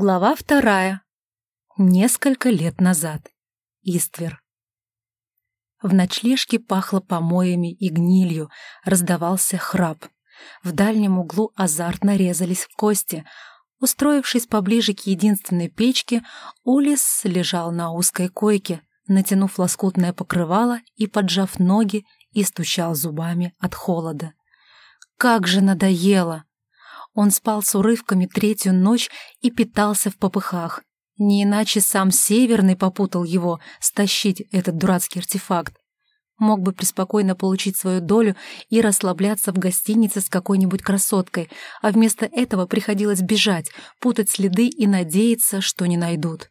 Глава вторая. Несколько лет назад. Иствер. В ночлежке пахло помоями и гнилью, раздавался храп. В дальнем углу азартно резались в кости. Устроившись поближе к единственной печке, Улис лежал на узкой койке, натянув лоскутное покрывало и поджав ноги, и стучал зубами от холода. Как же надоело! Он спал с урывками третью ночь и питался в попыхах. Не иначе сам Северный попутал его стащить этот дурацкий артефакт. Мог бы преспокойно получить свою долю и расслабляться в гостинице с какой-нибудь красоткой, а вместо этого приходилось бежать, путать следы и надеяться, что не найдут.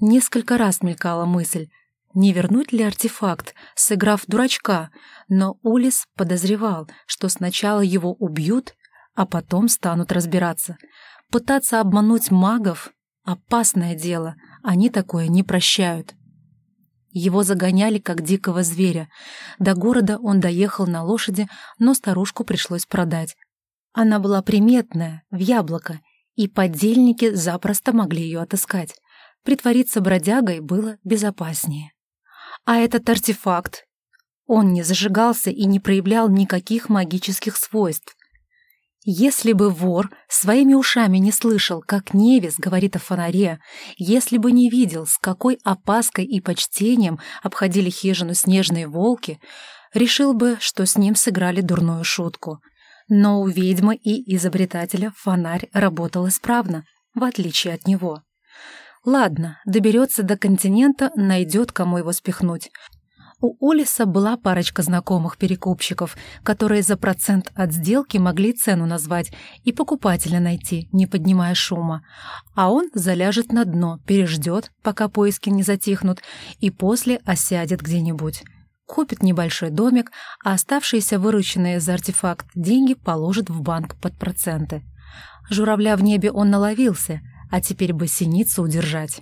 Несколько раз мелькала мысль, не вернуть ли артефакт, сыграв дурачка, но Улис подозревал, что сначала его убьют, а потом станут разбираться. Пытаться обмануть магов — опасное дело, они такое не прощают. Его загоняли, как дикого зверя. До города он доехал на лошади, но старушку пришлось продать. Она была приметная, в яблоко, и подельники запросто могли ее отыскать. Притвориться бродягой было безопаснее. А этот артефакт? Он не зажигался и не проявлял никаких магических свойств. Если бы вор своими ушами не слышал, как Невис говорит о фонаре, если бы не видел, с какой опаской и почтением обходили хижину снежные волки, решил бы, что с ним сыграли дурную шутку. Но у ведьмы и изобретателя фонарь работал исправно, в отличие от него. Ладно, доберется до континента, найдет, кому его спихнуть. У Олиса была парочка знакомых перекупщиков, которые за процент от сделки могли цену назвать и покупателя найти, не поднимая шума. А он заляжет на дно, переждет, пока поиски не затихнут, и после осядет где-нибудь. Купит небольшой домик, а оставшиеся вырученные за артефакт деньги положит в банк под проценты. Журавля в небе он наловился, а теперь бы синицу удержать.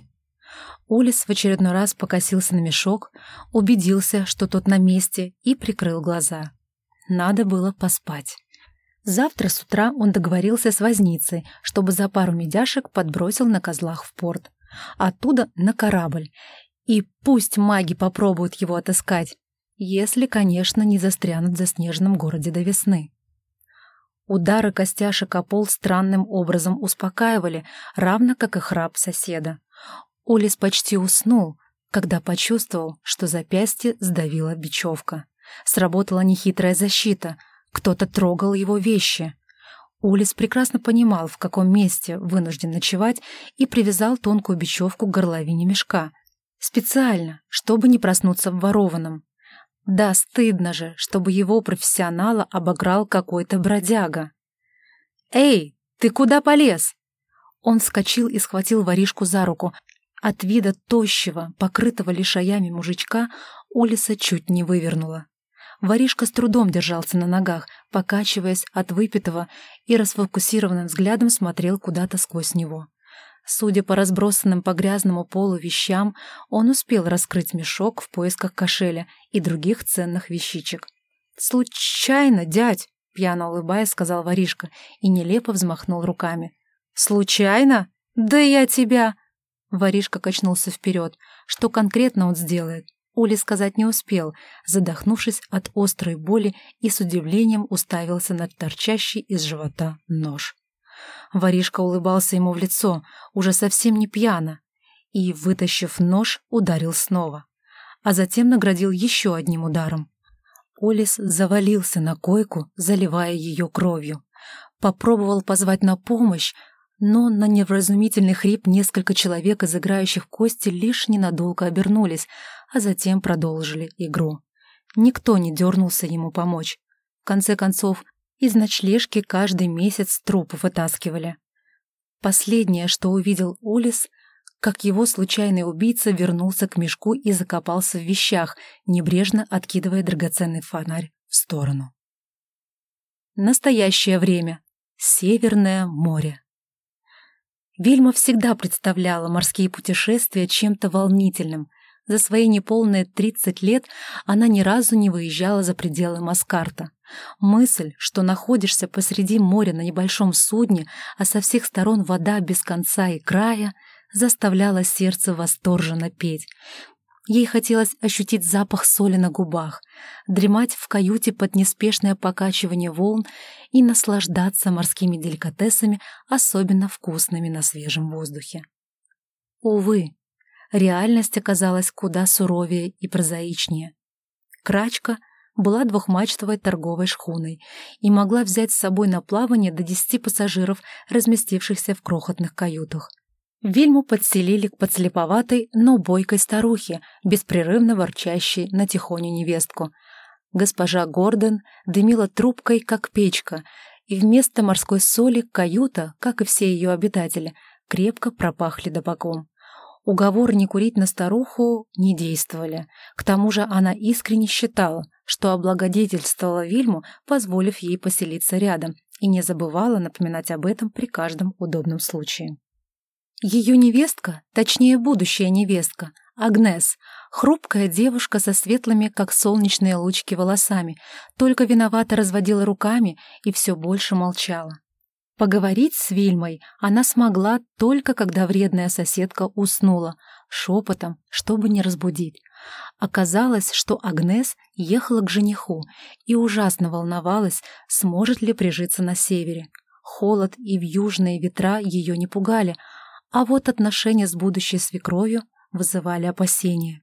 Улис в очередной раз покосился на мешок, убедился, что тот на месте, и прикрыл глаза. Надо было поспать. Завтра с утра он договорился с возницей, чтобы за пару медяшек подбросил на козлах в порт. Оттуда на корабль. И пусть маги попробуют его отыскать, если, конечно, не застрянут в заснеженном городе до весны. Удары костяшек о пол странным образом успокаивали, равно как и храп соседа. Улис почти уснул, когда почувствовал, что запястье сдавила бечевка. Сработала нехитрая защита, кто-то трогал его вещи. Улис прекрасно понимал, в каком месте вынужден ночевать, и привязал тонкую бечевку к горловине мешка. Специально, чтобы не проснуться в ворованном. Да, стыдно же, чтобы его профессионала обограл какой-то бродяга. «Эй, ты куда полез?» Он вскочил и схватил воришку за руку, от вида тощего, покрытого лишаями мужичка, Улиса чуть не вывернула. Воришка с трудом держался на ногах, покачиваясь от выпитого и расфокусированным взглядом смотрел куда-то сквозь него. Судя по разбросанным по грязному полу вещам, он успел раскрыть мешок в поисках кошеля и других ценных вещичек. «Случайно, дядь!» — пьяно улыбаясь, сказал воришка и нелепо взмахнул руками. «Случайно? Да я тебя!» Воришка качнулся вперед. Что конкретно он сделает? Ули сказать не успел, задохнувшись от острой боли и с удивлением уставился на торчащий из живота нож. Воришка улыбался ему в лицо, уже совсем не пьяно, и, вытащив нож, ударил снова, а затем наградил еще одним ударом. Олис завалился на койку, заливая ее кровью. Попробовал позвать на помощь, но на невразумительный хрип несколько человек из играющих кости лишь ненадолго обернулись, а затем продолжили игру. Никто не дернулся ему помочь. В конце концов, из ночлежки каждый месяц труп вытаскивали. Последнее, что увидел Улис, как его случайный убийца вернулся к мешку и закопался в вещах, небрежно откидывая драгоценный фонарь в сторону. Настоящее время. Северное море. Вильма всегда представляла морские путешествия чем-то волнительным. За свои неполные 30 лет она ни разу не выезжала за пределы Маскарта. Мысль, что находишься посреди моря на небольшом судне, а со всех сторон вода без конца и края, заставляла сердце восторженно петь. Ей хотелось ощутить запах соли на губах, дремать в каюте под неспешное покачивание волн и наслаждаться морскими деликатесами, особенно вкусными на свежем воздухе. Увы, реальность оказалась куда суровее и прозаичнее. Крачка была двухмачтовой торговой шхуной и могла взять с собой на плавание до десяти пассажиров, разместившихся в крохотных каютах. Вильму подселили к подслеповатой, но бойкой старухе, беспрерывно ворчащей на тихоню невестку. Госпожа Гордон дымила трубкой, как печка, и вместо морской соли каюта, как и все ее обитатели, крепко пропахли табаком. Уговор не курить на старуху не действовали. К тому же она искренне считала, что облагодетельствовала Вильму, позволив ей поселиться рядом, и не забывала напоминать об этом при каждом удобном случае. Ее невестка, точнее будущая невестка, Агнес, хрупкая девушка со светлыми, как солнечные лучки, волосами, только виновато разводила руками и все больше молчала. Поговорить с Вильмой она смогла только когда вредная соседка уснула, шепотом, чтобы не разбудить. Оказалось, что Агнес ехала к жениху и ужасно волновалась, сможет ли прижиться на севере. Холод и вьюжные ветра ее не пугали, а вот отношения с будущей свекровью вызывали опасения.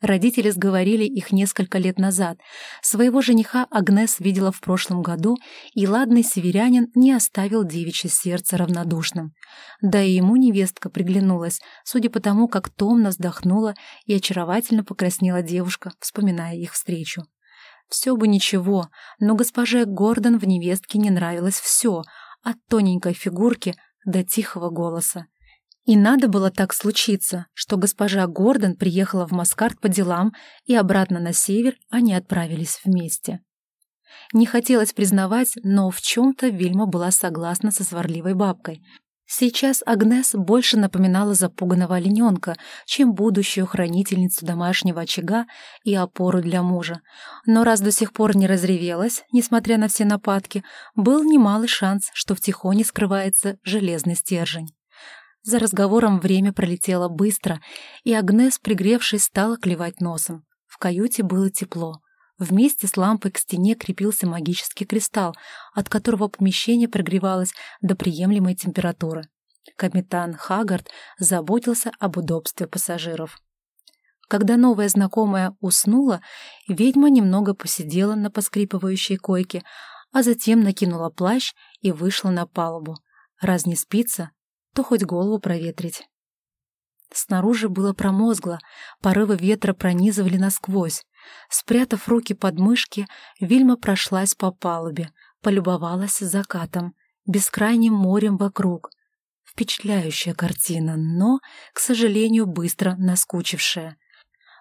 Родители сговорили их несколько лет назад. Своего жениха Агнес видела в прошлом году, и ладный северянин не оставил девичье сердце равнодушным. Да и ему невестка приглянулась, судя по тому, как томно вздохнула и очаровательно покраснела девушка, вспоминая их встречу. Все бы ничего, но госпоже Гордон в невестке не нравилось все, от тоненькой фигурки до тихого голоса. И надо было так случиться, что госпожа Гордон приехала в Маскарт по делам, и обратно на север они отправились вместе. Не хотелось признавать, но в чем-то Вильма была согласна со сварливой бабкой. Сейчас Агнес больше напоминала запуганного олененка, чем будущую хранительницу домашнего очага и опору для мужа. Но раз до сих пор не разревелась, несмотря на все нападки, был немалый шанс, что в тихоне скрывается железный стержень. За разговором время пролетело быстро, и Агнес, пригревшись, стала клевать носом. В каюте было тепло. Вместе с лампой к стене крепился магический кристалл, от которого помещение прогревалось до приемлемой температуры. Капитан Хагард заботился об удобстве пассажиров. Когда новая знакомая уснула, ведьма немного посидела на поскрипывающей койке, а затем накинула плащ и вышла на палубу. Раз не спится, то хоть голову проветрить. Снаружи было промозгло, порывы ветра пронизывали насквозь. Спрятав руки под мышки, Вильма прошлась по палубе, полюбовалась закатом, бескрайним морем вокруг. Впечатляющая картина, но, к сожалению, быстро наскучившая.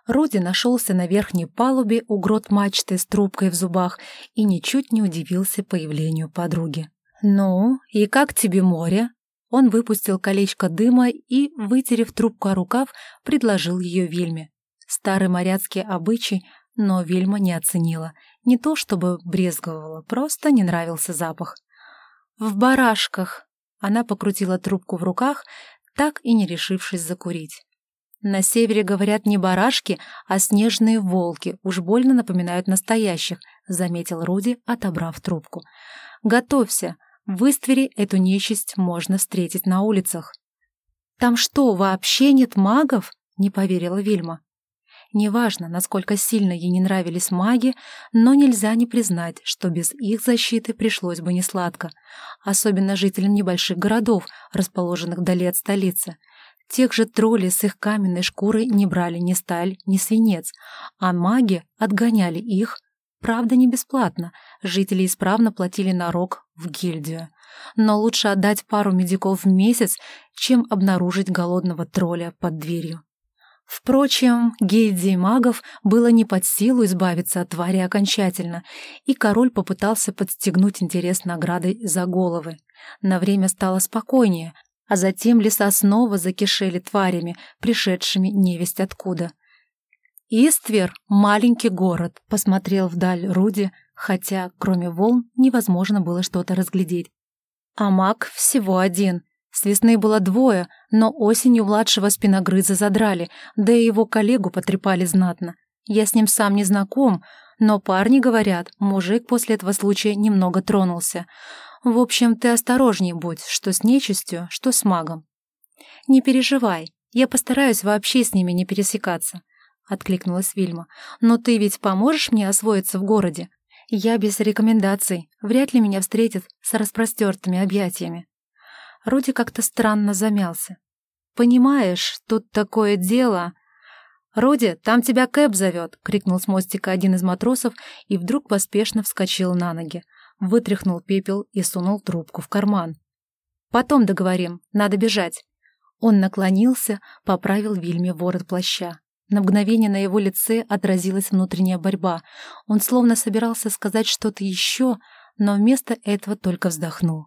Руди нашелся на верхней палубе у грот мачты с трубкой в зубах и ничуть не удивился появлению подруги. «Ну, и как тебе море?» Он выпустил колечко дыма и, вытерев трубку о рукав, предложил ее Вильме. Старый моряцкий обычай, но Вильма не оценила. Не то чтобы брезговала, просто не нравился запах. «В барашках!» Она покрутила трубку в руках, так и не решившись закурить. На севере говорят не барашки, а снежные волки, уж больно напоминают настоящих, заметил Руди, отобрав трубку. Готовься, в Иствере эту нечисть можно встретить на улицах. «Там что, вообще нет магов?» — не поверила Вильма. Неважно, насколько сильно ей не нравились маги, но нельзя не признать, что без их защиты пришлось бы несладко, особенно жителям небольших городов, расположенных вдали от столицы. Тех же троллей с их каменной шкурой не брали ни сталь, ни свинец, а маги отгоняли их, Правда, не бесплатно. Жители исправно платили налог в гильдию. Но лучше отдать пару медиков в месяц, чем обнаружить голодного тролля под дверью. Впрочем, гильдии магов было не под силу избавиться от твари окончательно, и король попытался подстегнуть интерес наградой за головы. На время стало спокойнее, а затем леса снова закишели тварями, пришедшими невесть откуда. «Иствер — маленький город», — посмотрел вдаль Руди, хотя, кроме волн, невозможно было что-то разглядеть. А маг всего один. С весны было двое, но осенью младшего спиногрыза задрали, да и его коллегу потрепали знатно. Я с ним сам не знаком, но парни говорят, мужик после этого случая немного тронулся. В общем, ты осторожней будь, что с нечистью, что с магом. Не переживай, я постараюсь вообще с ними не пересекаться, откликнулась Вильма. Но ты ведь поможешь мне освоиться в городе? Я без рекомендаций, вряд ли меня встретят с распростертыми объятиями. Руди как-то странно замялся. «Понимаешь, тут такое дело...» «Руди, там тебя Кэп зовет!» — крикнул с мостика один из матросов и вдруг поспешно вскочил на ноги вытряхнул пепел и сунул трубку в карман. «Потом договорим, надо бежать». Он наклонился, поправил Вильме ворот плаща. На мгновение на его лице отразилась внутренняя борьба. Он словно собирался сказать что-то еще, но вместо этого только вздохнул.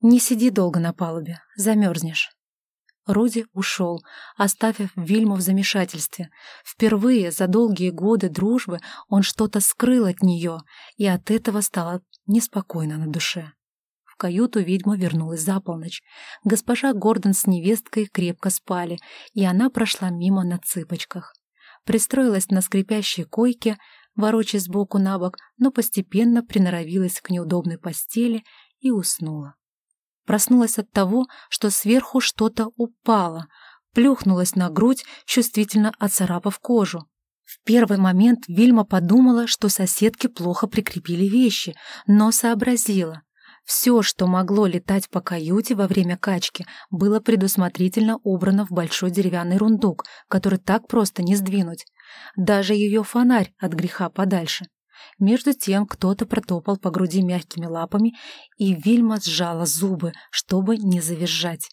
«Не сиди долго на палубе, замерзнешь». Руди ушел, оставив Вильму в замешательстве. Впервые за долгие годы дружбы он что-то скрыл от нее, и от этого стало неспокойно на душе. В каюту ведьма вернулась за полночь. Госпожа Гордон с невесткой крепко спали, и она прошла мимо на цыпочках. Пристроилась на скрипящей койке, ворочаясь сбоку на бок, но постепенно приноровилась к неудобной постели и уснула. Проснулась от того, что сверху что-то упало, плюхнулась на грудь, чувствительно оцарапав кожу. В первый момент Вильма подумала, что соседки плохо прикрепили вещи, но сообразила. Все, что могло летать по каюте во время качки, было предусмотрительно убрано в большой деревянный рундук, который так просто не сдвинуть. Даже ее фонарь от греха подальше. Между тем кто-то протопал по груди мягкими лапами, и Вильма сжала зубы, чтобы не завизжать.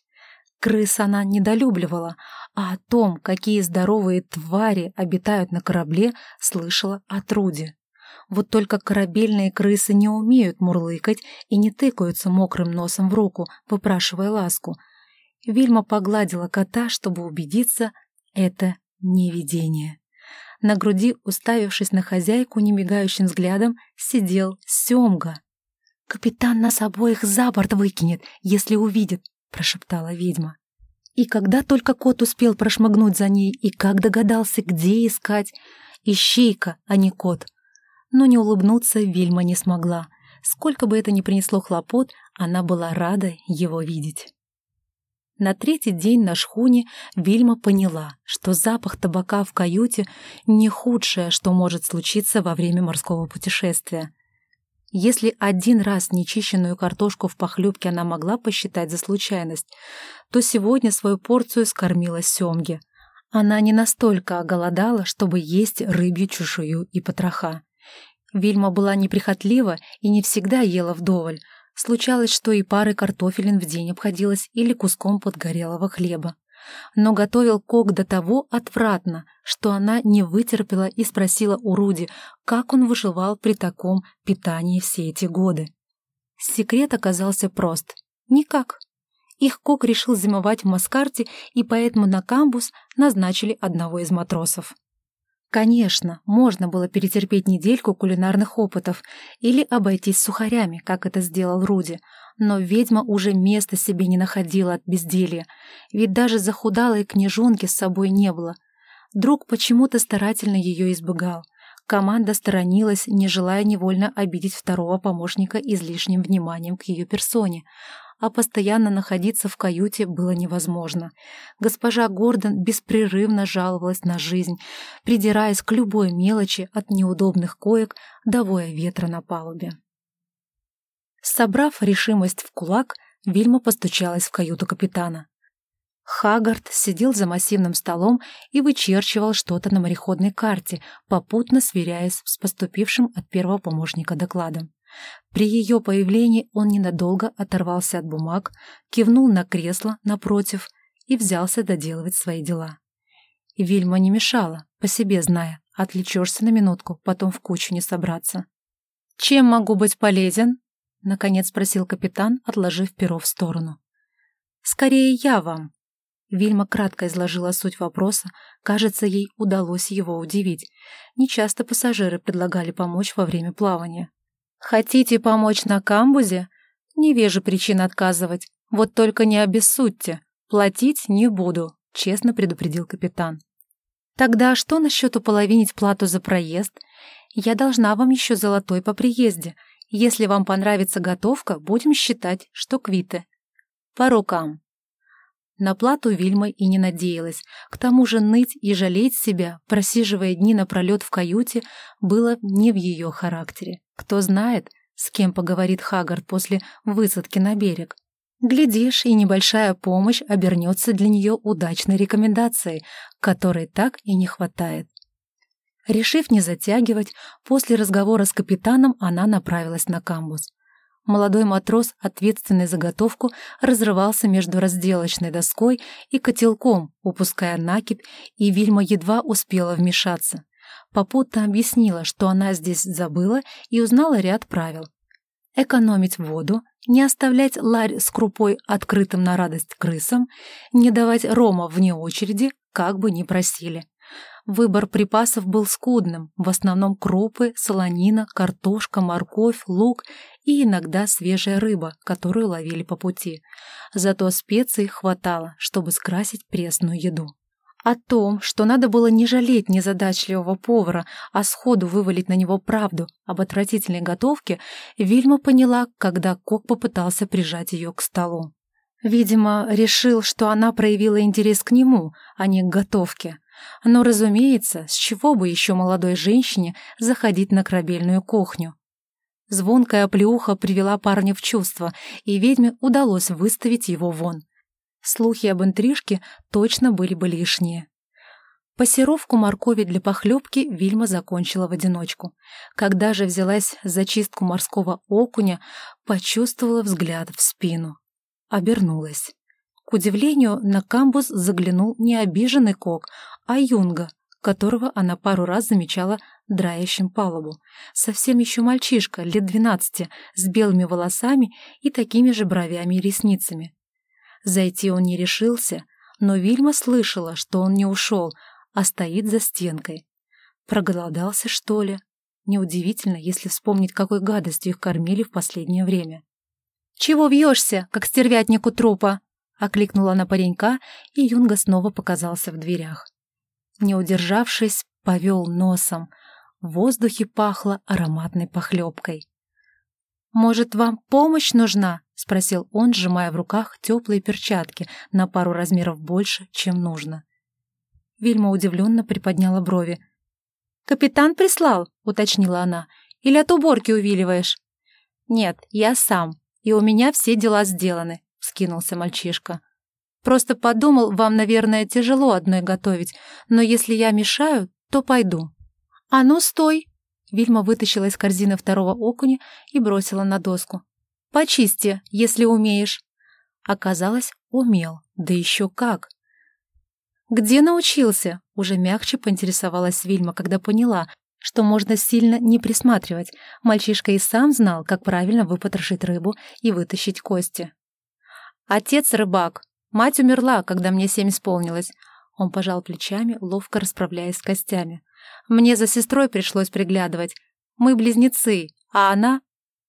Крыс она недолюбливала, а о том, какие здоровые твари обитают на корабле, слышала от Руди. Вот только корабельные крысы не умеют мурлыкать и не тыкаются мокрым носом в руку, выпрашивая ласку. Вильма погладила кота, чтобы убедиться, это не видение. На груди, уставившись на хозяйку немигающим взглядом, сидел Семга. «Капитан нас обоих за борт выкинет, если увидит», — прошептала ведьма. И когда только кот успел прошмыгнуть за ней, и как догадался, где искать, ищейка, а не кот. Но не улыбнуться Вильма не смогла. Сколько бы это ни принесло хлопот, она была рада его видеть. На третий день на шхуне Вильма поняла, что запах табака в каюте не худшее, что может случиться во время морского путешествия. Если один раз нечищенную картошку в похлебке она могла посчитать за случайность, то сегодня свою порцию скормила семге. Она не настолько оголодала, чтобы есть рыбью чешую и потроха. Вильма была неприхотлива и не всегда ела вдоволь, Случалось, что и пары картофелин в день обходилось или куском подгорелого хлеба. Но готовил Кок до того отвратно, что она не вытерпела и спросила у Руди, как он выживал при таком питании все эти годы. Секрет оказался прост. Никак. Их Кок решил зимовать в Маскарте, и поэтому на камбус назначили одного из матросов. Конечно, можно было перетерпеть недельку кулинарных опытов или обойтись сухарями, как это сделал Руди, но ведьма уже места себе не находила от безделья, ведь даже захудалой княжонки с собой не было. Друг почему-то старательно ее избегал. Команда сторонилась, не желая невольно обидеть второго помощника излишним вниманием к ее персоне, а постоянно находиться в каюте было невозможно. Госпожа Гордон беспрерывно жаловалась на жизнь, придираясь к любой мелочи от неудобных коек до воя ветра на палубе. Собрав решимость в кулак, Вильма постучалась в каюту капитана. Хагард сидел за массивным столом и вычерчивал что-то на мореходной карте, попутно сверяясь с поступившим от первого помощника докладом. При ее появлении он ненадолго оторвался от бумаг, кивнул на кресло напротив и взялся доделывать свои дела. Вильма не мешала, по себе зная, отвлечешься на минутку, потом в кучу не собраться. «Чем могу быть полезен?» — наконец спросил капитан, отложив перо в сторону. Скорее, я вам». Вильма кратко изложила суть вопроса, кажется, ей удалось его удивить. Нечасто пассажиры предлагали помочь во время плавания. «Хотите помочь на камбузе? Не вижу причин отказывать. Вот только не обессудьте. Платить не буду», — честно предупредил капитан. «Тогда что насчет уполовинить плату за проезд? Я должна вам еще золотой по приезде. Если вам понравится готовка, будем считать, что квиты». «По рукам», на плату Вильма и не надеялась. К тому же ныть и жалеть себя, просиживая дни напролет в каюте, было не в ее характере. Кто знает, с кем поговорит Хагард после высадки на берег. Глядишь, и небольшая помощь обернется для нее удачной рекомендацией, которой так и не хватает. Решив не затягивать, после разговора с капитаном она направилась на камбус. Молодой матрос, ответственный за готовку, разрывался между разделочной доской и котелком, упуская накипь, и Вильма едва успела вмешаться. Попутно объяснила, что она здесь забыла и узнала ряд правил. Экономить воду, не оставлять ларь с крупой открытым на радость крысам, не давать рома вне очереди, как бы ни просили. Выбор припасов был скудным, в основном крупы, солонина, картошка, морковь, лук и иногда свежая рыба, которую ловили по пути. Зато специй хватало, чтобы скрасить пресную еду. О том, что надо было не жалеть незадачливого повара, а сходу вывалить на него правду об отвратительной готовке, Вильма поняла, когда Кок попытался прижать ее к столу. Видимо, решил, что она проявила интерес к нему, а не к готовке. Но, разумеется, с чего бы еще молодой женщине заходить на корабельную кухню? Звонкая оплеуха привела парня в чувство, и ведьме удалось выставить его вон. Слухи об интрижке точно были бы лишние. Пассировку моркови для похлебки Вильма закончила в одиночку. Когда же взялась за чистку морского окуня, почувствовала взгляд в спину. Обернулась. К удивлению, на камбус заглянул не обиженный кок, а юнга, которого она пару раз замечала драющим палубу. Совсем еще мальчишка, лет двенадцати, с белыми волосами и такими же бровями и ресницами. Зайти он не решился, но Вильма слышала, что он не ушел, а стоит за стенкой. Проголодался, что ли? Неудивительно, если вспомнить, какой гадостью их кормили в последнее время. «Чего вьешься, как стервятнику трупа?» — окликнула она паренька, и Юнга снова показался в дверях. Не удержавшись, повел носом. В воздухе пахло ароматной похлебкой. «Может, вам помощь нужна?» — спросил он, сжимая в руках теплые перчатки на пару размеров больше, чем нужно. Вильма удивленно приподняла брови. «Капитан прислал?» — уточнила она. «Или от уборки увиливаешь?» «Нет, я сам, и у меня все дела сделаны скинулся мальчишка. «Просто подумал, вам, наверное, тяжело одной готовить, но если я мешаю, то пойду». «А ну, стой!» Вильма вытащила из корзины второго окуня и бросила на доску. «Почисти, если умеешь». Оказалось, умел, да еще как. «Где научился?» — уже мягче поинтересовалась Вильма, когда поняла, что можно сильно не присматривать. Мальчишка и сам знал, как правильно выпотрошить рыбу и вытащить кости. Отец рыбак. Мать умерла, когда мне семь исполнилось. Он пожал плечами, ловко расправляясь с костями. Мне за сестрой пришлось приглядывать. Мы близнецы, а она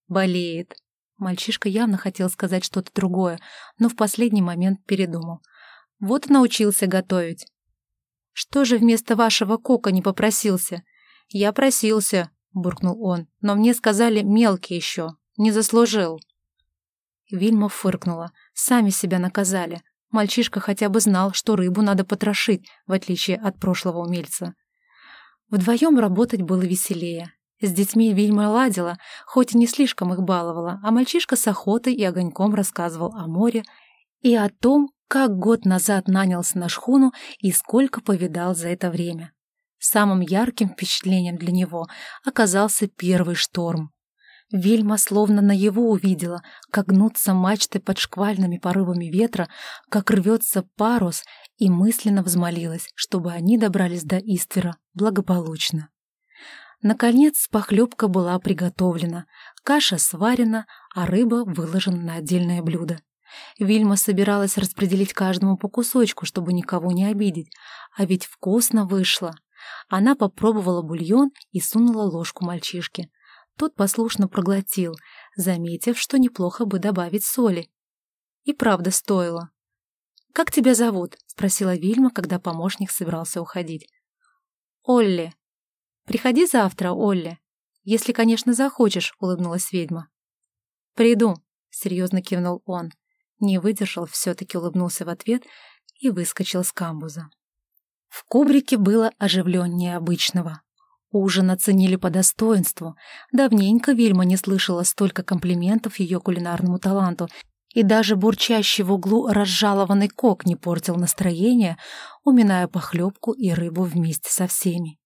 болеет. Мальчишка явно хотел сказать что-то другое, но в последний момент передумал. Вот научился готовить. Что же вместо вашего кока не попросился? Я просился, буркнул он, но мне сказали мелкий еще, не заслужил. Вильма фыркнула. Сами себя наказали. Мальчишка хотя бы знал, что рыбу надо потрошить, в отличие от прошлого умельца. Вдвоем работать было веселее. С детьми Вильма ладила, хоть и не слишком их баловала, а мальчишка с охотой и огоньком рассказывал о море и о том, как год назад нанялся на шхуну и сколько повидал за это время. Самым ярким впечатлением для него оказался первый шторм. Вильма словно на его увидела, как гнутся мачты под шквальными порывами ветра, как рвется парус, и мысленно взмолилась, чтобы они добрались до Иствера благополучно. Наконец похлебка была приготовлена, каша сварена, а рыба выложена на отдельное блюдо. Вильма собиралась распределить каждому по кусочку, чтобы никого не обидеть. А ведь вкусно вышло. Она попробовала бульон и сунула ложку мальчишке. Тот послушно проглотил, заметив, что неплохо бы добавить соли. И правда стоило. «Как тебя зовут?» — спросила Вильма, когда помощник собирался уходить. «Олли. Приходи завтра, Олли. Если, конечно, захочешь», — улыбнулась ведьма. «Приду», — серьезно кивнул он. Не выдержал, все-таки улыбнулся в ответ и выскочил с камбуза. В кубрике было оживленнее обычного. Ужин оценили по достоинству. Давненько Вильма не слышала столько комплиментов ее кулинарному таланту, и даже бурчащий в углу разжалованный кок не портил настроение, уминая похлебку и рыбу вместе со всеми.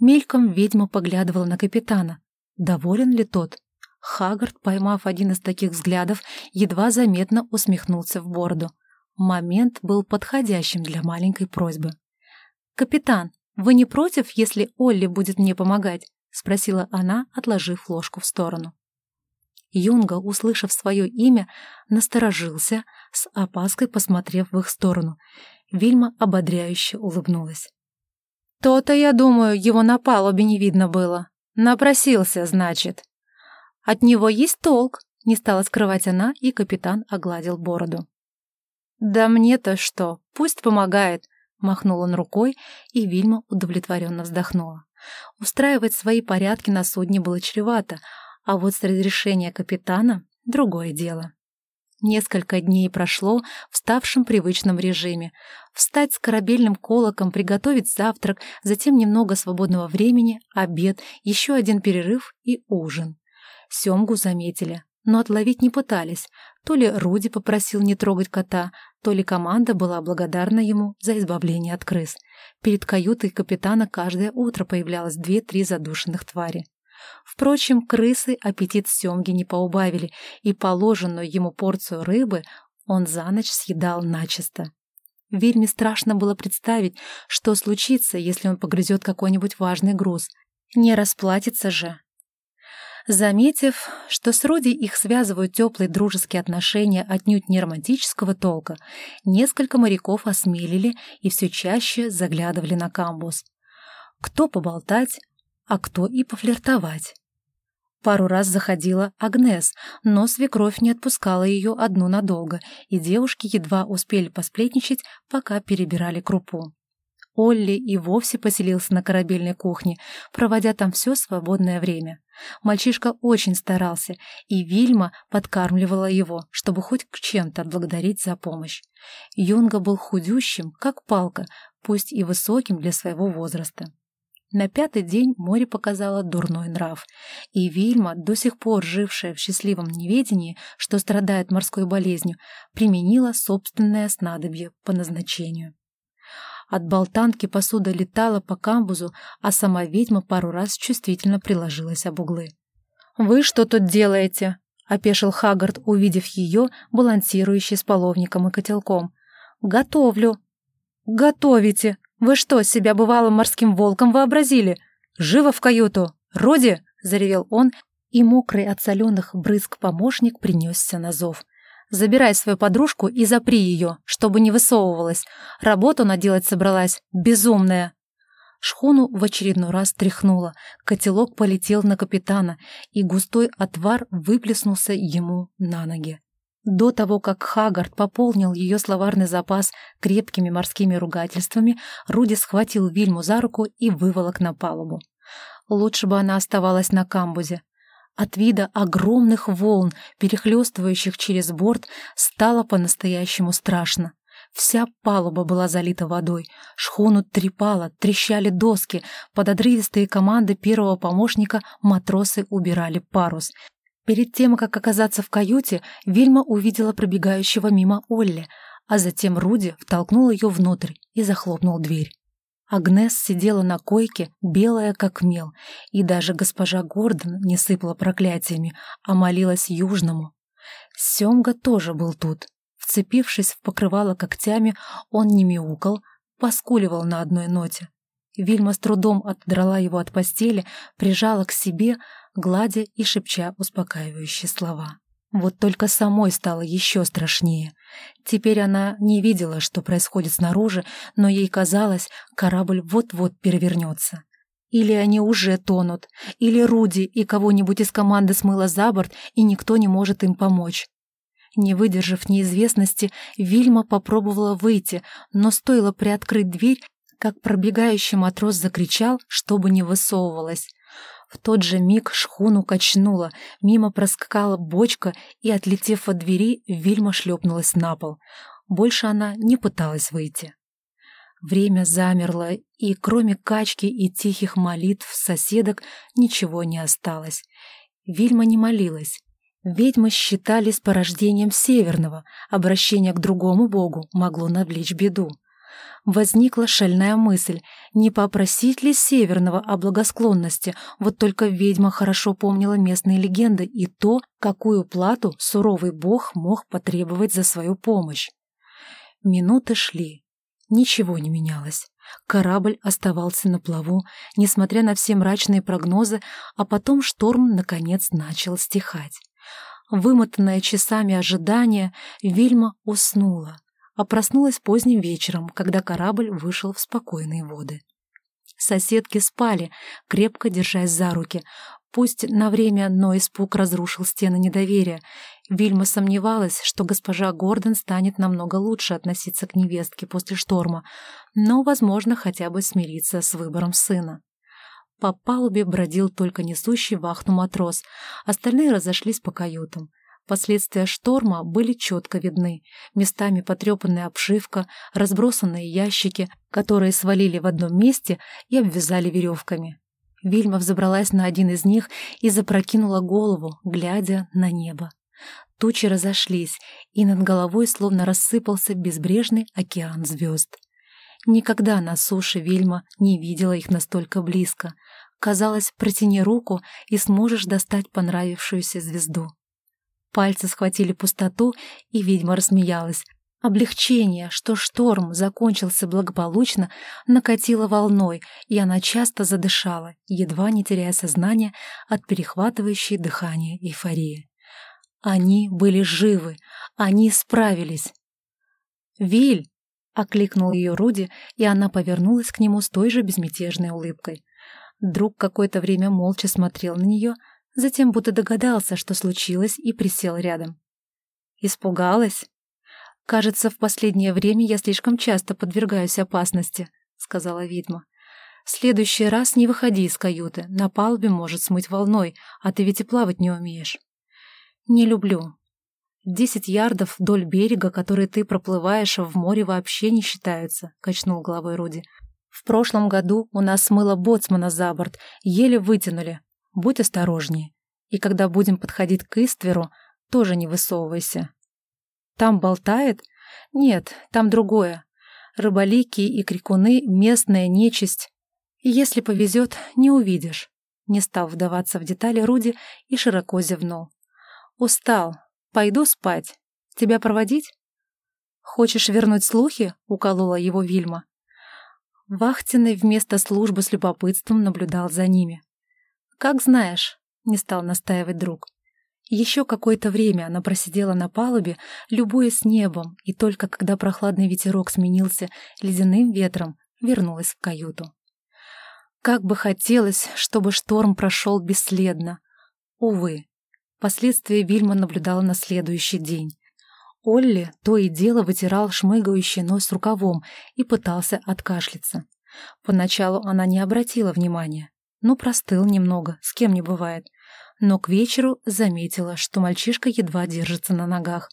Мельком ведьма поглядывала на капитана. Доволен ли тот? Хагард, поймав один из таких взглядов, едва заметно усмехнулся в бороду. Момент был подходящим для маленькой просьбы. «Капитан, вы не против, если Олли будет мне помогать?» — спросила она, отложив ложку в сторону. Юнга, услышав свое имя, насторожился, с опаской посмотрев в их сторону. Вильма ободряюще улыбнулась. «То-то, я думаю, его на палубе не видно было. Напросился, значит». «От него есть толк», — не стала скрывать она, и капитан огладил бороду. «Да мне-то что, пусть помогает», — махнул он рукой, и Вильма удовлетворенно вздохнула. Устраивать свои порядки на судне было чревато, а вот с разрешения капитана — другое дело. Несколько дней прошло в ставшем привычном режиме. Встать с корабельным колоком, приготовить завтрак, затем немного свободного времени, обед, еще один перерыв и ужин. Семгу заметили, но отловить не пытались. То ли Руди попросил не трогать кота, то ли команда была благодарна ему за избавление от крыс. Перед каютой капитана каждое утро появлялось две-три задушенных твари. Впрочем, крысы аппетит семги не поубавили, и положенную ему порцию рыбы он за ночь съедал начисто. Вельме страшно было представить, что случится, если он погрызет какой-нибудь важный груз. Не расплатится же. Заметив, что с Руди их связывают теплые дружеские отношения отнюдь не романтического толка, несколько моряков осмелили и все чаще заглядывали на камбус. Кто поболтать, а кто и пофлиртовать. Пару раз заходила Агнес, но свекровь не отпускала ее одну надолго, и девушки едва успели посплетничать, пока перебирали крупу. Олли и вовсе поселился на корабельной кухне, проводя там все свободное время. Мальчишка очень старался, и Вильма подкармливала его, чтобы хоть к чем-то отблагодарить за помощь. Юнга был худющим, как палка, пусть и высоким для своего возраста. На пятый день море показало дурной нрав, и Вильма, до сих пор жившая в счастливом неведении, что страдает морской болезнью, применила собственное снадобье по назначению. От болтанки посуда летала по камбузу, а сама ведьма пару раз чувствительно приложилась об углы. «Вы что тут делаете?» — опешил Хагард, увидев ее, балансирующей с половником и котелком. «Готовлю». «Готовите!» «Вы что, себя бывалым морским волком вообразили? Живо в каюту! Роди!» — заревел он, и мокрый от соленых брызг помощник принесся на зов. «Забирай свою подружку и запри ее, чтобы не высовывалась. Работу она делать собралась, безумная!» Шхуну в очередной раз тряхнуло, котелок полетел на капитана, и густой отвар выплеснулся ему на ноги. До того, как Хагард пополнил ее словарный запас крепкими морскими ругательствами, Руди схватил Вильму за руку и выволок на палубу. Лучше бы она оставалась на камбузе. От вида огромных волн, перехлестывающих через борт, стало по-настоящему страшно. Вся палуба была залита водой, шхуну трепало, трещали доски, под отрывистые команды первого помощника матросы убирали парус, Перед тем, как оказаться в каюте, Вильма увидела пробегающего мимо Олли, а затем Руди втолкнул ее внутрь и захлопнул дверь. Агнес сидела на койке, белая как мел, и даже госпожа Гордон не сыпала проклятиями, а молилась Южному. Семга тоже был тут. Вцепившись в покрывало когтями, он не мяукал, поскуливал на одной ноте. Вильма с трудом отдрала его от постели, прижала к себе, гладя и шепча успокаивающие слова. Вот только самой стало еще страшнее. Теперь она не видела, что происходит снаружи, но ей казалось, корабль вот-вот перевернется. Или они уже тонут, или Руди и кого-нибудь из команды смыло за борт, и никто не может им помочь. Не выдержав неизвестности, Вильма попробовала выйти, но стоило приоткрыть дверь, как пробегающий матрос закричал, чтобы не высовывалась. В тот же миг шхуну качнуло, мимо проскакала бочка, и, отлетев от двери, Вильма шлепнулась на пол. Больше она не пыталась выйти. Время замерло, и кроме качки и тихих молитв соседок ничего не осталось. Вильма не молилась. Ведьмы считались порождением Северного, обращение к другому богу могло навлечь беду возникла шальная мысль, не попросить ли Северного о благосклонности, вот только ведьма хорошо помнила местные легенды и то, какую плату суровый бог мог потребовать за свою помощь. Минуты шли. Ничего не менялось. Корабль оставался на плаву, несмотря на все мрачные прогнозы, а потом шторм, наконец, начал стихать. Вымотанная часами ожидания, Вильма уснула а проснулась поздним вечером, когда корабль вышел в спокойные воды. Соседки спали, крепко держась за руки. Пусть на время, но испуг разрушил стены недоверия. Вильма сомневалась, что госпожа Гордон станет намного лучше относиться к невестке после шторма, но, возможно, хотя бы смириться с выбором сына. По палубе бродил только несущий вахту матрос, остальные разошлись по каютам. Последствия шторма были четко видны. Местами потрепанная обшивка, разбросанные ящики, которые свалили в одном месте и обвязали веревками. Вильма взобралась на один из них и запрокинула голову, глядя на небо. Тучи разошлись, и над головой словно рассыпался безбрежный океан звезд. Никогда на суше Вильма не видела их настолько близко. Казалось, протяни руку и сможешь достать понравившуюся звезду. Пальцы схватили пустоту, и ведьма рассмеялась. Облегчение, что шторм закончился благополучно, накатило волной, и она часто задышала, едва не теряя сознание от перехватывающей дыхание эйфории. Они были живы, они справились. «Виль!» — окликнул ее Руди, и она повернулась к нему с той же безмятежной улыбкой. Друг какое-то время молча смотрел на нее, Затем будто догадался, что случилось, и присел рядом. «Испугалась?» «Кажется, в последнее время я слишком часто подвергаюсь опасности», — сказала ведьма. «В следующий раз не выходи из каюты, на палубе может смыть волной, а ты ведь и плавать не умеешь». «Не люблю. Десять ярдов вдоль берега, которые ты проплываешь в море, вообще не считаются», — качнул головой Руди. «В прошлом году у нас смыло боцмана за борт, еле вытянули, Будь осторожнее. И когда будем подходить к Истверу, тоже не высовывайся. Там болтает? Нет, там другое. Рыболики и крикуны — местная нечисть. И если повезет, не увидишь. Не стал вдаваться в детали Руди и широко зевнул. Устал. Пойду спать. Тебя проводить? Хочешь вернуть слухи? Уколола его Вильма. Вахтенный вместо службы с любопытством наблюдал за ними. «Как знаешь», — не стал настаивать друг. Еще какое-то время она просидела на палубе, любуясь небом, и только когда прохладный ветерок сменился ледяным ветром, вернулась в каюту. Как бы хотелось, чтобы шторм прошел бесследно. Увы, последствия Вильма наблюдала на следующий день. Олли то и дело вытирал шмыгающий нос рукавом и пытался откашляться. Поначалу она не обратила внимания, ну, простыл немного, с кем не бывает. Но к вечеру заметила, что мальчишка едва держится на ногах.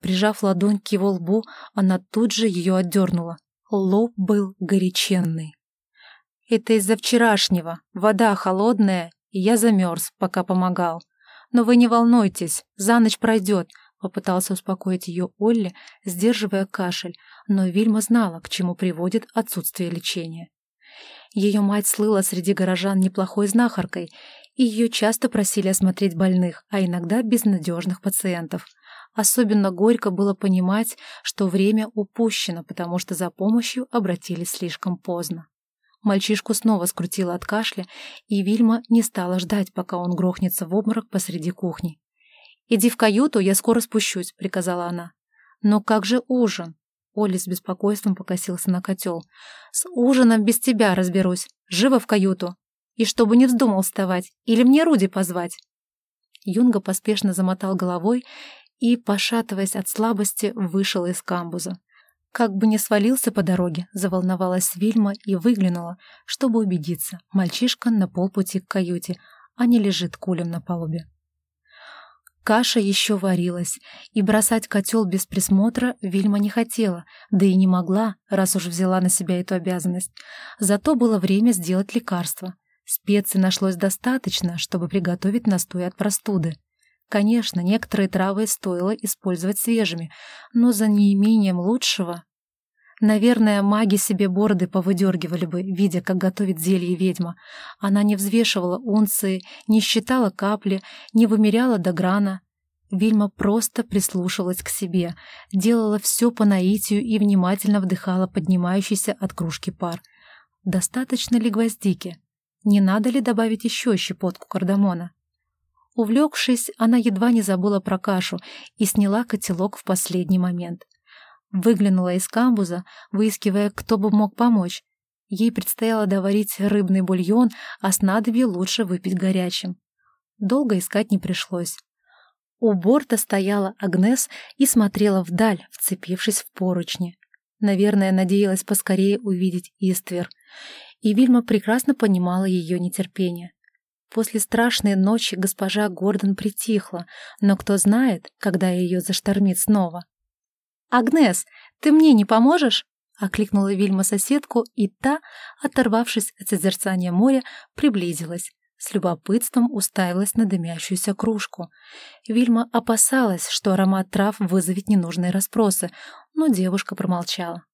Прижав ладонь к его лбу, она тут же ее отдернула. Лоб был горяченный. «Это из-за вчерашнего. Вода холодная, и я замерз, пока помогал. Но вы не волнуйтесь, за ночь пройдет», — попытался успокоить ее Олли, сдерживая кашель, но Вильма знала, к чему приводит отсутствие лечения. Ее мать слыла среди горожан неплохой знахаркой, и ее часто просили осмотреть больных, а иногда безнадежных пациентов. Особенно горько было понимать, что время упущено, потому что за помощью обратились слишком поздно. Мальчишку снова скрутило от кашля, и Вильма не стала ждать, пока он грохнется в обморок посреди кухни. «Иди в каюту, я скоро спущусь», — приказала она. «Но как же ужин?» Оля с беспокойством покосился на котел. «С ужином без тебя разберусь. Живо в каюту. И чтобы не вздумал вставать. Или мне Руди позвать?» Юнга поспешно замотал головой и, пошатываясь от слабости, вышел из камбуза. Как бы не свалился по дороге, заволновалась Вильма и выглянула, чтобы убедиться, мальчишка на полпути к каюте, а не лежит кулем на палубе. Каша еще варилась, и бросать котел без присмотра Вильма не хотела, да и не могла, раз уж взяла на себя эту обязанность. Зато было время сделать лекарство. Специй нашлось достаточно, чтобы приготовить настой от простуды. Конечно, некоторые травы стоило использовать свежими, но за неимением лучшего... Наверное, маги себе бороды повыдергивали бы, видя, как готовит зелье ведьма. Она не взвешивала унции, не считала капли, не вымеряла до грана. Вильма просто прислушивалась к себе, делала все по наитию и внимательно вдыхала поднимающийся от кружки пар. Достаточно ли гвоздики? Не надо ли добавить еще щепотку кардамона? Увлекшись, она едва не забыла про кашу и сняла котелок в последний момент. Выглянула из камбуза, выискивая, кто бы мог помочь. Ей предстояло доварить рыбный бульон, а снадобье лучше выпить горячим. Долго искать не пришлось. У борта стояла Агнес и смотрела вдаль, вцепившись в поручни. Наверное, надеялась поскорее увидеть Иствер и Вильма прекрасно понимала ее нетерпение. После страшной ночи госпожа Гордон притихла, но кто знает, когда ее заштормит снова. «Агнес, ты мне не поможешь?» — окликнула Вильма соседку, и та, оторвавшись от созерцания моря, приблизилась. С любопытством уставилась на дымящуюся кружку. Вильма опасалась, что аромат трав вызовет ненужные расспросы, но девушка промолчала.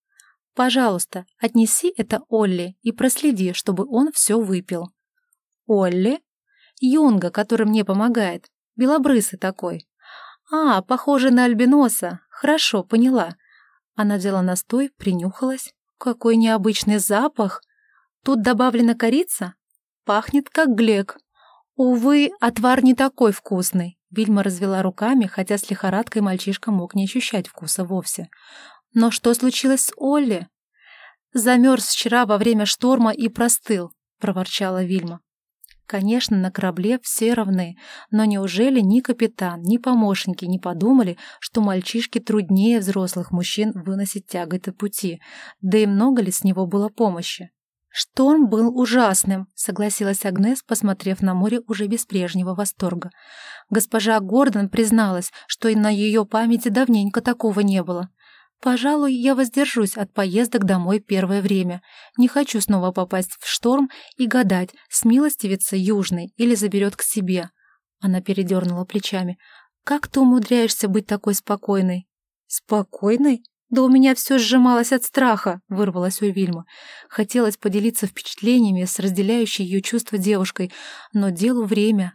Пожалуйста, отнеси это Олли и проследи, чтобы он все выпил. Олли? Юнга, который мне помогает. Белобрысый такой. А, похоже на альбиноса. Хорошо, поняла. Она взяла настой, принюхалась. Какой необычный запах. Тут добавлена корица? Пахнет как глек. Увы, отвар не такой вкусный. Вильма развела руками, хотя с лихорадкой мальчишка мог не ощущать вкуса вовсе. Но что случилось с Олли? Замерз вчера во время шторма и простыл, проворчала Вильма. Конечно, на корабле все равны, но неужели ни капитан, ни помощники не подумали, что мальчишке труднее взрослых мужчин выносить тяготы пути, да и много ли с него было помощи? «Шторм был ужасным», — согласилась Агнес, посмотрев на море уже без прежнего восторга. Госпожа Гордон призналась, что и на ее памяти давненько такого не было. Пожалуй, я воздержусь от поездок домой первое время. Не хочу снова попасть в шторм и гадать, смилостивится Южный или заберет к себе. Она передернула плечами. «Как ты умудряешься быть такой спокойной?» «Спокойной? Да у меня все сжималось от страха», — вырвалась у Вильмы. Хотелось поделиться впечатлениями с разделяющей ее чувства девушкой, но делу время.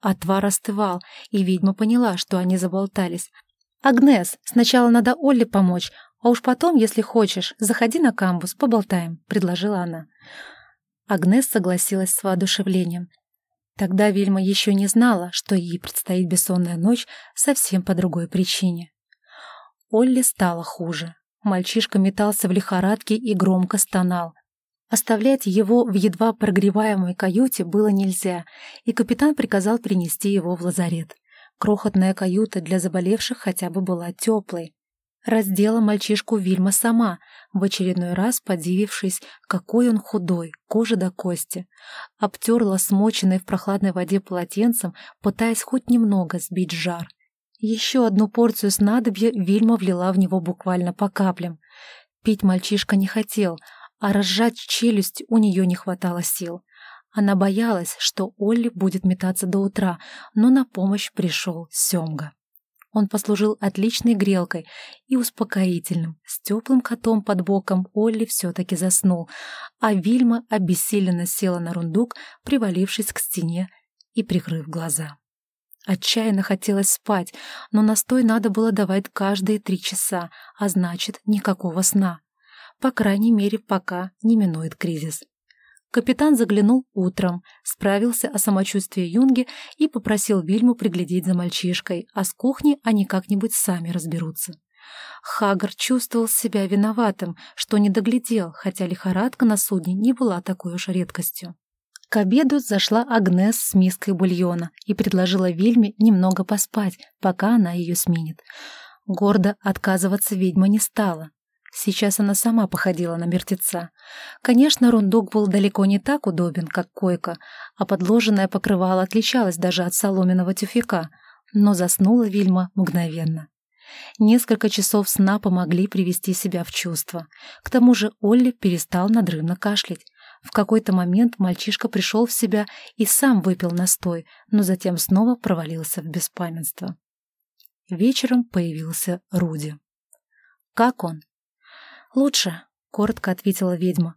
Отвар остывал, и ведьма поняла, что они заболтались. «Агнес, сначала надо Олле помочь, а уж потом, если хочешь, заходи на камбус, поболтаем», — предложила она. Агнес согласилась с воодушевлением. Тогда Вильма еще не знала, что ей предстоит бессонная ночь совсем по другой причине. Олли стало хуже. Мальчишка метался в лихорадке и громко стонал. Оставлять его в едва прогреваемой каюте было нельзя, и капитан приказал принести его в лазарет. Крохотная каюта для заболевших хотя бы была теплой. Раздела мальчишку Вильма сама, в очередной раз подивившись, какой он худой, кожа до кости. Обтерла смоченной в прохладной воде полотенцем, пытаясь хоть немного сбить жар. Еще одну порцию снадобья Вильма влила в него буквально по каплям. Пить мальчишка не хотел, а разжать челюсть у нее не хватало сил. Она боялась, что Олли будет метаться до утра, но на помощь пришел Семга. Он послужил отличной грелкой и успокоительным. С теплым котом под боком Олли все-таки заснул, а Вильма обессиленно села на рундук, привалившись к стене и прикрыв глаза. Отчаянно хотелось спать, но настой надо было давать каждые три часа, а значит, никакого сна. По крайней мере, пока не минует кризис. Капитан заглянул утром, справился о самочувствии Юнги и попросил Вильму приглядеть за мальчишкой, а с кухни они как-нибудь сами разберутся. Хагар чувствовал себя виноватым, что не доглядел, хотя лихорадка на судне не была такой уж редкостью. К обеду зашла Агнес с миской бульона и предложила Вильме немного поспать, пока она ее сменит. Гордо отказываться ведьма не стала. Сейчас она сама походила на мертвеца. Конечно, рундук был далеко не так удобен, как койка, а подложенное покрывало отличалось даже от соломенного тюфяка, но заснула Вильма мгновенно. Несколько часов сна помогли привести себя в чувство. К тому же Олли перестал надрывно кашлять. В какой-то момент мальчишка пришел в себя и сам выпил настой, но затем снова провалился в беспамятство. Вечером появился Руди. «Как он?» «Лучше», — коротко ответила ведьма.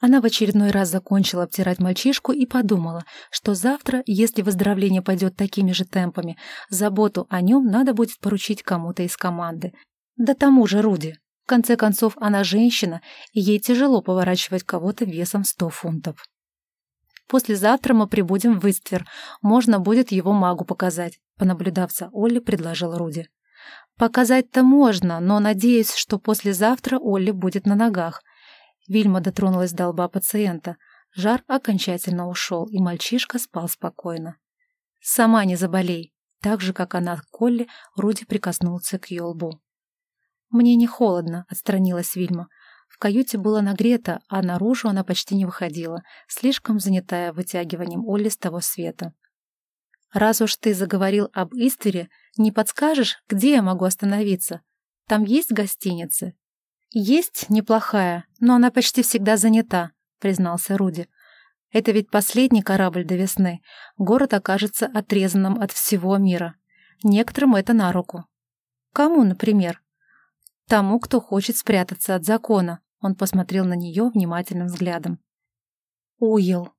Она в очередной раз закончила обтирать мальчишку и подумала, что завтра, если выздоровление пойдет такими же темпами, заботу о нем надо будет поручить кому-то из команды. Да тому же Руди. В конце концов, она женщина, и ей тяжело поворачивать кого-то весом сто фунтов. «Послезавтра мы прибудем в Иствер. Можно будет его магу показать», — понаблюдав за Олли, предложил Руди. «Показать-то можно, но надеюсь, что послезавтра Олли будет на ногах. Вильма дотронулась до лба пациента. Жар окончательно ушел, и мальчишка спал спокойно. «Сама не заболей!» Так же, как она к Колли, Руди прикоснулся к ее лбу. «Мне не холодно», — отстранилась Вильма. В каюте было нагрето, а наружу она почти не выходила, слишком занятая вытягиванием Олли с того света. «Раз уж ты заговорил об Иствере, не подскажешь, где я могу остановиться? Там есть гостиницы?» «Есть неплохая, но она почти всегда занята», — признался Руди. «Это ведь последний корабль до весны. Город окажется отрезанным от всего мира. Некоторым это на руку». «Кому, например?» «Тому, кто хочет спрятаться от закона», — он посмотрел на нее внимательным взглядом. Уилл.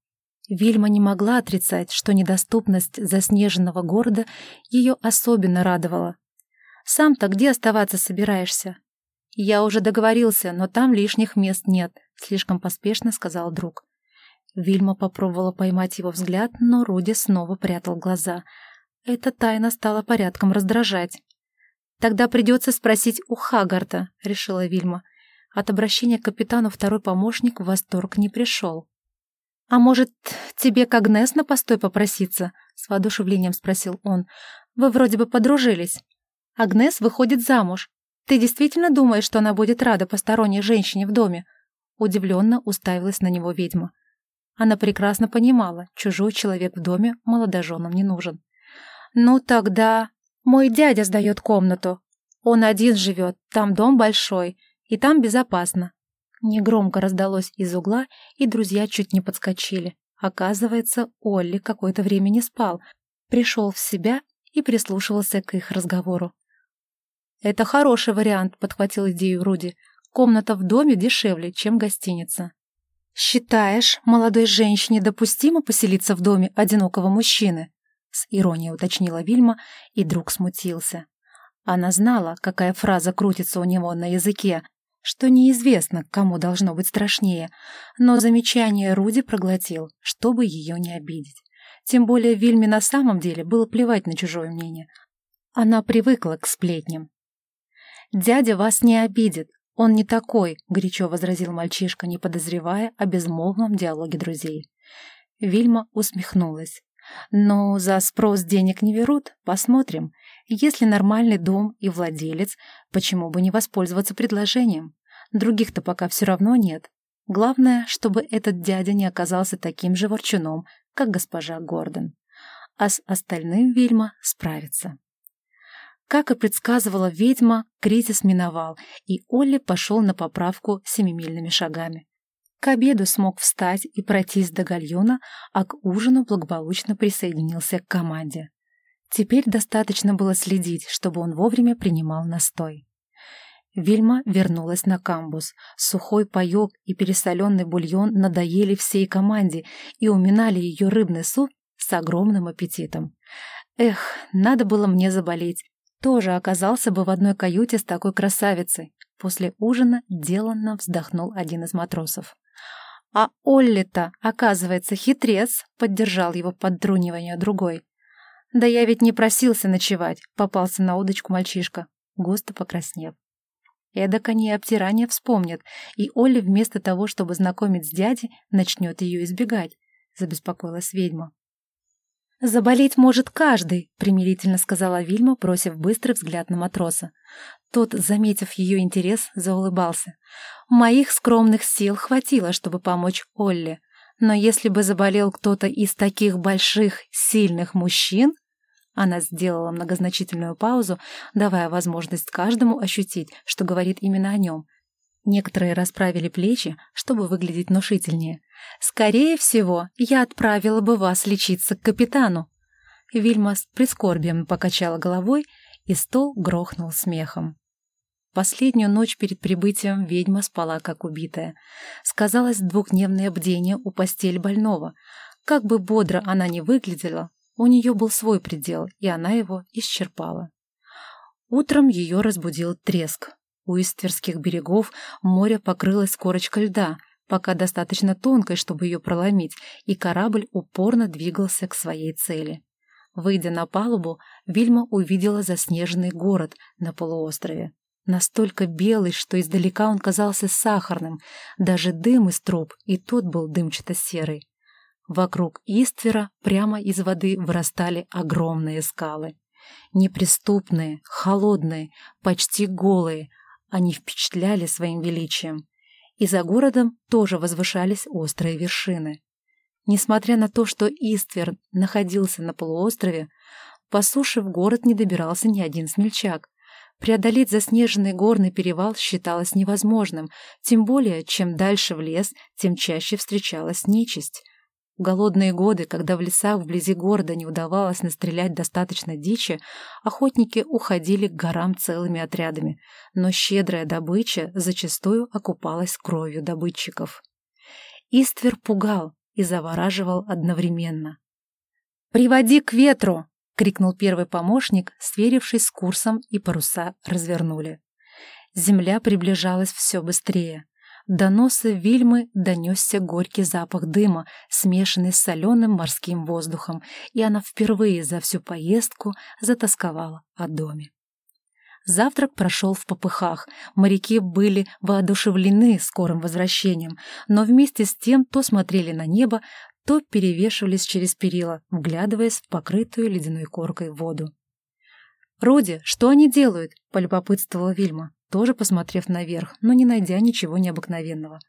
Вильма не могла отрицать, что недоступность заснеженного города ее особенно радовала. «Сам-то где оставаться собираешься?» «Я уже договорился, но там лишних мест нет», — слишком поспешно сказал друг. Вильма попробовала поймать его взгляд, но Руди снова прятал глаза. Эта тайна стала порядком раздражать. «Тогда придется спросить у Хагарта», — решила Вильма. От обращения к капитану второй помощник в восторг не пришел. «А может, тебе к Агнес на постой попроситься?» — с воодушевлением спросил он. «Вы вроде бы подружились. Агнес выходит замуж. «Ты действительно думаешь, что она будет рада посторонней женщине в доме?» Удивленно уставилась на него ведьма. Она прекрасно понимала, чужой человек в доме молодоженам не нужен. «Ну тогда...» «Мой дядя сдает комнату. Он один живет, там дом большой, и там безопасно». Негромко раздалось из угла, и друзья чуть не подскочили. Оказывается, Олли какое-то время не спал, пришел в себя и прислушивался к их разговору. «Это хороший вариант», — подхватил идею Руди. «Комната в доме дешевле, чем гостиница». «Считаешь, молодой женщине допустимо поселиться в доме одинокого мужчины?» — с иронией уточнила Вильма, и друг смутился. Она знала, какая фраза крутится у него на языке, что неизвестно, кому должно быть страшнее, но замечание Руди проглотил, чтобы ее не обидеть. Тем более Вильме на самом деле было плевать на чужое мнение. Она привыкла к сплетням. «Дядя вас не обидит, он не такой», — горячо возразил мальчишка, не подозревая о безмолвном диалоге друзей. Вильма усмехнулась. «Но за спрос денег не берут, посмотрим. Если нормальный дом и владелец, почему бы не воспользоваться предложением? Других-то пока все равно нет. Главное, чтобы этот дядя не оказался таким же ворчуном, как госпожа Гордон. А с остальным Вильма справится». Как и предсказывала ведьма, кризис миновал, и Олли пошел на поправку семимильными шагами. К обеду смог встать и пройтись до гальюна, а к ужину благополучно присоединился к команде. Теперь достаточно было следить, чтобы он вовремя принимал настой. Вильма вернулась на камбус. Сухой паёк и пересоленный бульон надоели всей команде и уминали ее рыбный суп с огромным аппетитом. Эх, надо было мне заболеть, тоже оказался бы в одной каюте с такой красавицей. После ужина деланно вздохнул один из матросов. «А Олли-то, оказывается, хитрец», — поддержал его поддрунивание другой. «Да я ведь не просился ночевать», — попался на удочку мальчишка, густо покраснев. Эдак они обтирание вспомнят, и Олли вместо того, чтобы знакомить с дядей, начнет ее избегать, — забеспокоилась ведьма. «Заболеть может каждый», — примирительно сказала Вильма, бросив быстрый взгляд на матроса. Тот, заметив ее интерес, заулыбался. «Моих скромных сил хватило, чтобы помочь Олле. Но если бы заболел кто-то из таких больших, сильных мужчин...» Она сделала многозначительную паузу, давая возможность каждому ощутить, что говорит именно о нем. Некоторые расправили плечи, чтобы выглядеть внушительнее. «Скорее всего, я отправила бы вас лечиться к капитану». Вильма с прискорбием покачала головой, и стол грохнул смехом. Последнюю ночь перед прибытием ведьма спала как убитая. Сказалось двухдневное бдение у постели больного. Как бы бодро она ни выглядела, у нее был свой предел, и она его исчерпала. Утром ее разбудил треск. У истверских берегов море покрылось корочкой льда, пока достаточно тонкой, чтобы ее проломить, и корабль упорно двигался к своей цели. Выйдя на палубу, Вильма увидела заснеженный город на полуострове. Настолько белый, что издалека он казался сахарным, даже дым из труб, и тот был дымчато-серый. Вокруг Иствера прямо из воды вырастали огромные скалы. Неприступные, холодные, почти голые, они впечатляли своим величием. И за городом тоже возвышались острые вершины. Несмотря на то, что Иствер находился на полуострове, по суше в город не добирался ни один смельчак. Преодолеть заснеженный горный перевал считалось невозможным, тем более, чем дальше в лес, тем чаще встречалась нечисть — в голодные годы, когда в лесах вблизи города не удавалось настрелять достаточно дичи, охотники уходили к горам целыми отрядами, но щедрая добыча зачастую окупалась кровью добытчиков. Иствер пугал и завораживал одновременно. «Приводи к ветру!» — крикнул первый помощник, сверившись с курсом, и паруса развернули. Земля приближалась все быстрее. До носа Вильмы донесся горький запах дыма, смешанный с соленым морским воздухом, и она впервые за всю поездку затасковала о доме. Завтрак прошел в попыхах, моряки были воодушевлены скорым возвращением, но вместе с тем то смотрели на небо, то перевешивались через перила, вглядываясь в покрытую ледяной коркой воду. «Руди, что они делают?» — полюбопытствовала Вильма тоже посмотрев наверх, но не найдя ничего необыкновенного.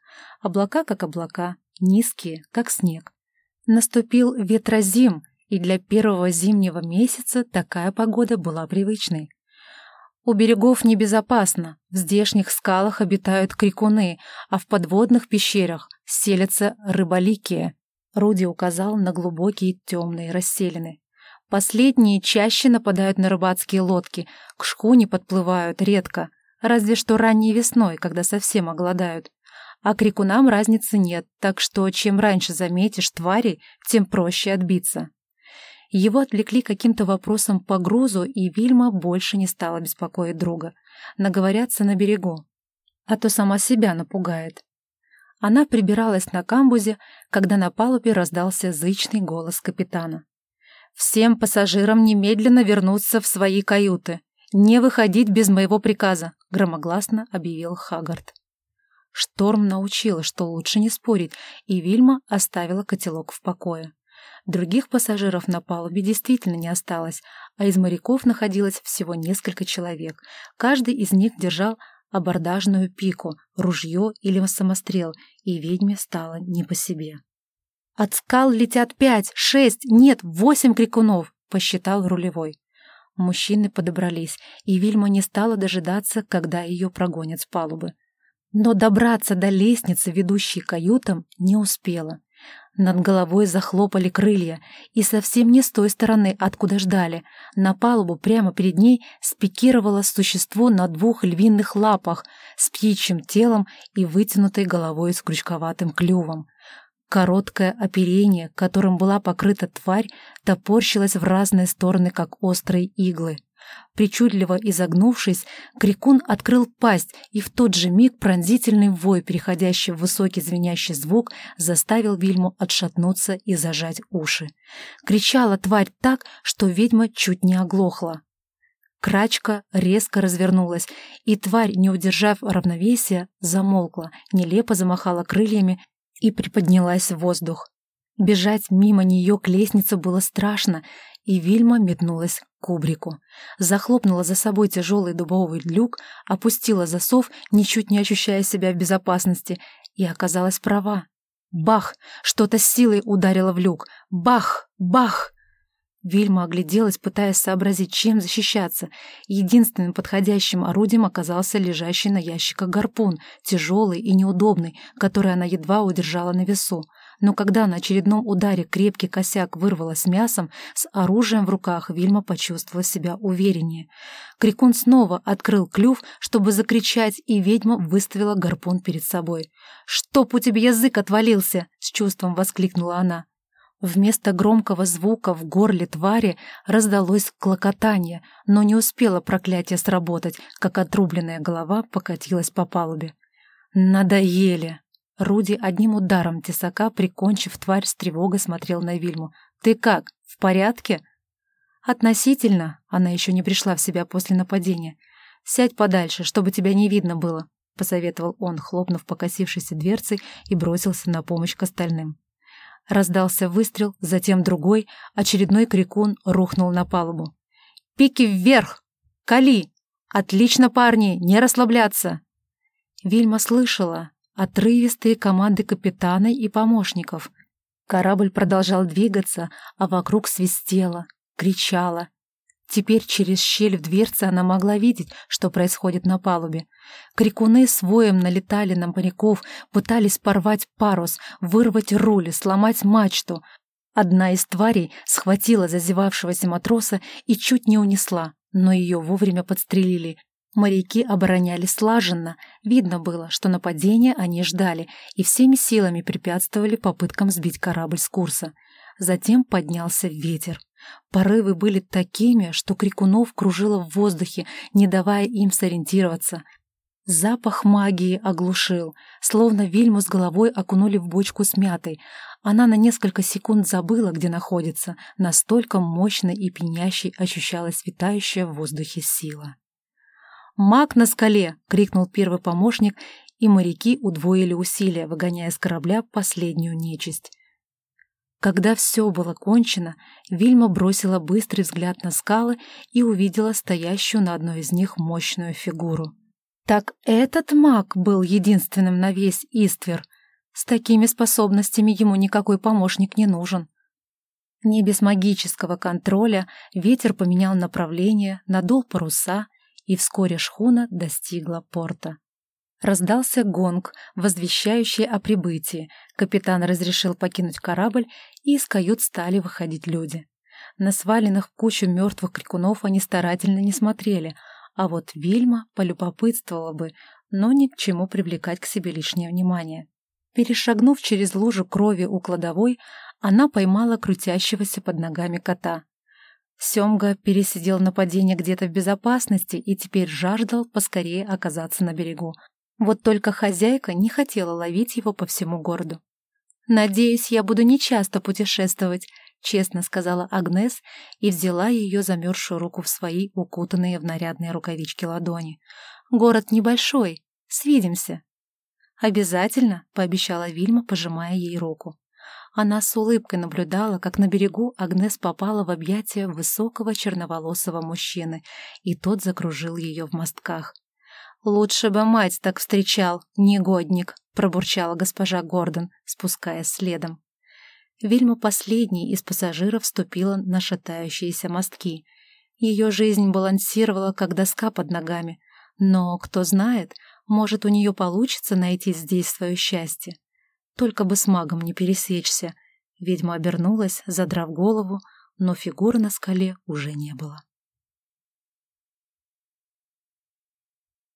Облака как облака, низкие, как снег. Наступил ветрозим, и для первого зимнего месяца такая погода была привычной. У берегов небезопасно, в здешних скалах обитают крикуны, а в подводных пещерах селятся рыболикие. Руди указал на глубокие темные расселины. Последние чаще нападают на рыбацкие лодки, к шхуне подплывают редко, разве что ранней весной, когда совсем оголодают. А крикунам разницы нет, так что чем раньше заметишь твари, тем проще отбиться. Его отвлекли каким-то вопросом по грузу, и Вильма больше не стала беспокоить друга. Наговорятся на берегу. А то сама себя напугает. Она прибиралась на камбузе, когда на палубе раздался зычный голос капитана. «Всем пассажирам немедленно вернуться в свои каюты. Не выходить без моего приказа. — громогласно объявил Хагард. Шторм научила, что лучше не спорить, и Вильма оставила котелок в покое. Других пассажиров на палубе действительно не осталось, а из моряков находилось всего несколько человек. Каждый из них держал абордажную пику, ружье или самострел, и ведьме стало не по себе. «От скал летят пять, шесть, нет, восемь крикунов!» — посчитал рулевой. Мужчины подобрались, и Вильма не стала дожидаться, когда ее прогонят с палубы. Но добраться до лестницы, ведущей к каютам, не успела. Над головой захлопали крылья, и совсем не с той стороны, откуда ждали. На палубу прямо перед ней спикировало существо на двух львиных лапах с птичьим телом и вытянутой головой с крючковатым клювом. Короткое оперение, которым была покрыта тварь, топорщилось в разные стороны, как острые иглы. Причудливо изогнувшись, крикун открыл пасть, и в тот же миг пронзительный вой, переходящий в высокий звенящий звук, заставил Вильму отшатнуться и зажать уши. Кричала тварь так, что ведьма чуть не оглохла. Крачка резко развернулась, и тварь, не удержав равновесия, замолкла, нелепо замахала крыльями и приподнялась в воздух. Бежать мимо нее к лестнице было страшно, и Вильма метнулась к кубрику. Захлопнула за собой тяжелый дубовый люк, опустила засов, ничуть не ощущая себя в безопасности, и оказалась права. Бах! Что-то с силой ударило в люк. Бах! Бах! Вильма огляделась, пытаясь сообразить, чем защищаться. Единственным подходящим орудием оказался лежащий на ящиках гарпун, тяжелый и неудобный, который она едва удержала на весу. Но когда на очередном ударе крепкий косяк вырвала с мясом, с оружием в руках Вильма почувствовала себя увереннее. Крикун снова открыл клюв, чтобы закричать, и ведьма выставила гарпун перед собой. «Чтоб у тебя язык отвалился!» — с чувством воскликнула она. Вместо громкого звука в горле твари раздалось клокотание, но не успело проклятие сработать, как отрубленная голова покатилась по палубе. «Надоели!» Руди одним ударом тесака, прикончив тварь с тревогой, смотрел на Вильму. «Ты как, в порядке?» «Относительно», — она еще не пришла в себя после нападения. «Сядь подальше, чтобы тебя не видно было», — посоветовал он, хлопнув покосившейся дверцей и бросился на помощь к остальным. Раздался выстрел, затем другой, очередной крикун рухнул на палубу. «Пики вверх! Кали! Отлично, парни, не расслабляться!» Вильма слышала отрывистые команды капитана и помощников. Корабль продолжал двигаться, а вокруг свистело, кричало, Теперь через щель в дверце она могла видеть, что происходит на палубе. Крикуны с воем налетали на моряков, пытались порвать парус, вырвать рули, сломать мачту. Одна из тварей схватила зазевавшегося матроса и чуть не унесла, но ее вовремя подстрелили. Моряки оборонялись слаженно. Видно было, что нападения они ждали и всеми силами препятствовали попыткам сбить корабль с курса. Затем поднялся ветер. Порывы были такими, что Крикунов кружило в воздухе, не давая им сориентироваться. Запах магии оглушил, словно Вильму с головой окунули в бочку с мятой. Она на несколько секунд забыла, где находится, настолько мощной и пенящей ощущалась витающая в воздухе сила. «Маг на скале!» — крикнул первый помощник, и моряки удвоили усилия, выгоняя с корабля последнюю нечисть. Когда все было кончено, Вильма бросила быстрый взгляд на скалы и увидела стоящую на одной из них мощную фигуру. Так этот маг был единственным на весь Иствер. С такими способностями ему никакой помощник не нужен. Не без магического контроля ветер поменял направление, надул паруса, и вскоре шхуна достигла порта. Раздался гонг, возвещающий о прибытии. Капитан разрешил покинуть корабль, и из кают стали выходить люди. На сваленных кучу мертвых крикунов они старательно не смотрели, а вот Вильма полюбопытствовала бы, но ни к чему привлекать к себе лишнее внимание. Перешагнув через лужу крови у кладовой, она поймала крутящегося под ногами кота. Семга пересидел нападение где-то в безопасности и теперь жаждал поскорее оказаться на берегу. Вот только хозяйка не хотела ловить его по всему городу. «Надеюсь, я буду нечасто путешествовать», — честно сказала Агнес и взяла ее замерзшую руку в свои укутанные в нарядные рукавички ладони. «Город небольшой. Свидимся». «Обязательно», — пообещала Вильма, пожимая ей руку. Она с улыбкой наблюдала, как на берегу Агнес попала в объятия высокого черноволосого мужчины, и тот закружил ее в мостках. «Лучше бы мать так встречал, негодник», — пробурчала госпожа Гордон, спускаясь следом. Вильма последней из пассажиров вступила на шатающиеся мостки. Ее жизнь балансировала, как доска под ногами. Но, кто знает, может, у нее получится найти здесь свое счастье. Только бы с магом не пересечься. Ведьма обернулась, задрав голову, но фигуры на скале уже не было.